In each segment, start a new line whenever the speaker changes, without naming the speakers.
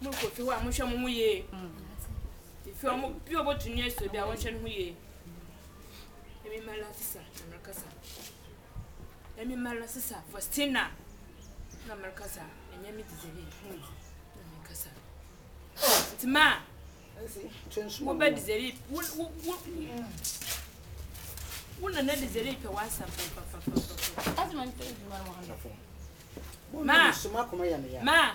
mu kɔ fi hɔ a mohwɛ mo ho yie ɛfi ɔmo bi a ɔbɛtumi asuo bi a wɔnhwɛ no ho yie ɛmi mmarɛ afisa na mmerekasa ɛmi mmarɛ sisa faustina na mmerekasa ɛnyɛ me didi bi na mmerekasa nti maa wobɛ dizeri wo nana dizeri pɛ w'asɛm papapapapapamaa maa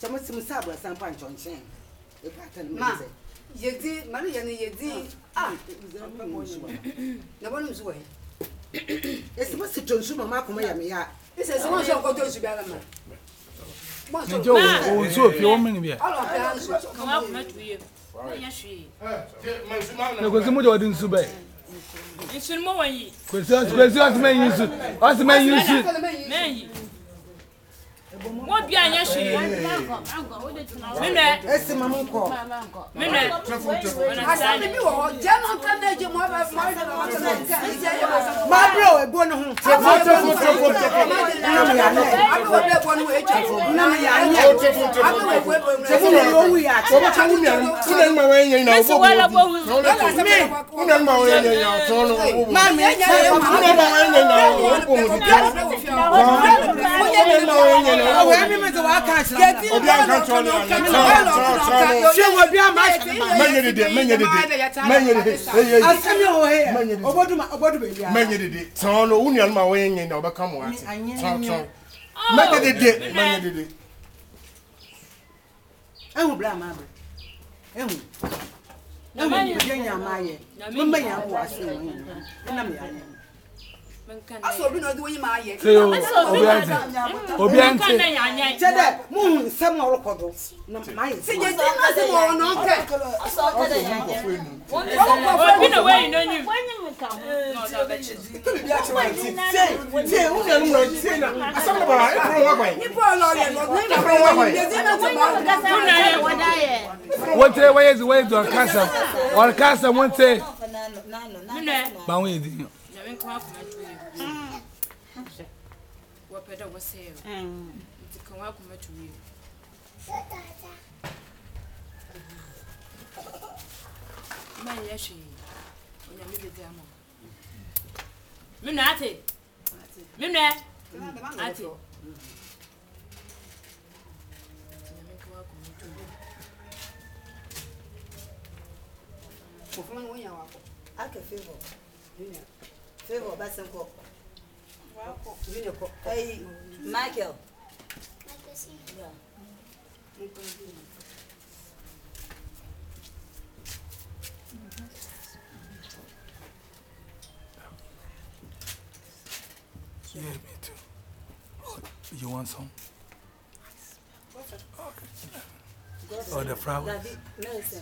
kyɛm si mu sɛ aburosan pa nkyɔnkyɛn epa atɛn mu sɛ. yedi mali yɛ ni yedi a na bɔ ne muso wɔ yi. esi mo si tonso ma ma kuma yɛ mi ya. esi esi mo sɔn ko tonso bi ala ma. Nijɛ o o nso fi o mini bi yɛ. Ɔlɔ fɛ an so. Kama kuma tu ye. Kwesi mu de ɔdi nsu bɛɛ. Nsu ni mo wɔ yi. Kwesi ɔsi kwesi ɔsi mɛ yi nsu ɔsi mɛ yi nsu mo bi anya shi mimɛ esi mamu nkɔ mimɛ asɛm bi wɔ hɔ jɛ ma nka ne je mo bɛ mo bɛ mo bɛ nka ne je yɛ ma ma bere o ebo ne ho ma bere o ebo ne ho na mo yà nẹ abe wo bere ebo ne ho etwa na mo yà nẹ abe wo ebo ebo ne ho na owu yà tẹ ọba kan mi àná fún ẹni máa wọ́n yẹn yẹn ọ̀bọ̀ wọ́n fún ẹni máa wọ́n yẹn yẹn ọ̀tọ́ ọ̀nà ọ̀bọ̀ wọ́n fún ẹni máa wọ́n yẹn yẹn ọ̀bọ̀ wọ́n fún ẹni máa wọ́n yẹn yẹn ọ̀bọ̀ wọ́n mɛnyɛ dede tɔn no wo nuanom a wɔyɛ nyɛ na wɔbɛka mo ate tɔntɔn mɛnyɛ dede mɛnyɛ dede ɛhu bra ma bɛ ɛhu ɛhu
nyɛ nyɛ ma yɛ mɛmɛ yɛ ahoɔ ase
ɛhu ɛnam yɛ anyɛ asọ obi na ọdị onye ma ayẹ. ṣe o obi ẹntì obi ẹntì. jẹdẹ mú un sẹmu ọrọkọ do. ṣe jẹ tí ma sẹmu ọrọ náà kẹ. obi na wẹ́yìn n'onyi. kíni bí a ti wà ní tiẹ̀ tiẹ̀ wọ́n dá yẹ. wọ́n tẹ wọ́n yẹ zi wọ́n yẹ zi wọ́n tẹ. di nkoakoma tuwɛ wɔpɛ dɛ wɔsɛɛ nti ka wɔn akoma tuwɛ manyɛ hwee onyame bɛdi ama menɛ ate menɛ ate Akefevo, Junior. basi Wako. ko. Hey, Michael. Michael si. Yeah. Niko Yeah, me too. Oh, you want some? Okay. Oh, the flowers?